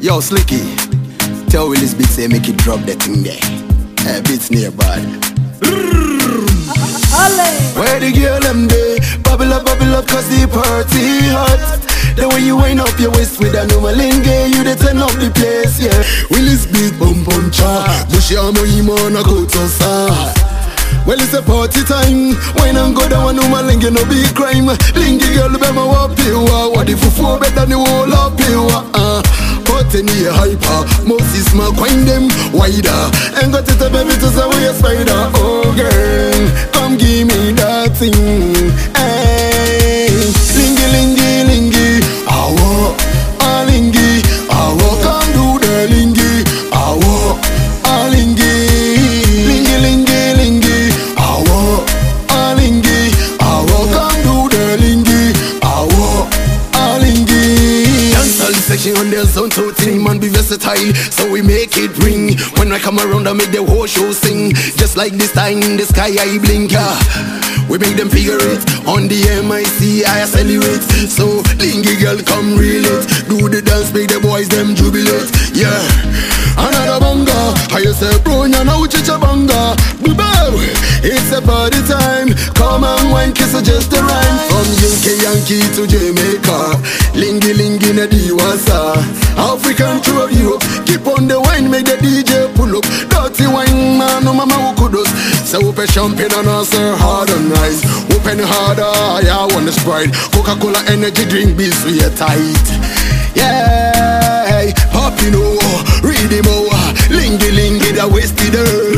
Yo, Slicky, tell Willis Beat say make it drop that thing there. Eh, beats nearby. Where the girl them day? Bubble up, bubble up, cause the party hot. The way you wind up your waist with a normal linge, you the turn up the place, yeah. Willis Beat, bum bum cha. Bushi amo imana koto sa. Well, it's a party time. When I'm good, I want no man lingy no big crime. Lingy girl, be my wap you. What the fufu better than the whole up but hyper, Moses my coin them wider. And got it a baby to say we a spider. Oh girl, come give me that thing. Zone so team man be versatile, so we make it ring. When I come around, I make the whole show sing. Just like this time in the sky, I blink. ah. We make them figure it on the MIC, I accelerate. So lingy girl, come reel it. Do the dance, make the boys them jubilate. Yeah, another banga. I say, bro, know chicha banga. Bow, it's a party time. On, kiss or just a rhyme. From UK Yankee to Jamaica, lingy lingy na diwasa. African to Europe, keep on the wine, make the DJ pull up. Dirty wine, man, no mama who us. So open champagne and I say hard on nice. Open harder, I want the Sprite. Coca-Cola energy drink, be sweet tight. Yeah, popping oh, over, read him over. Oh, ah. Lingy lingy, the wasted African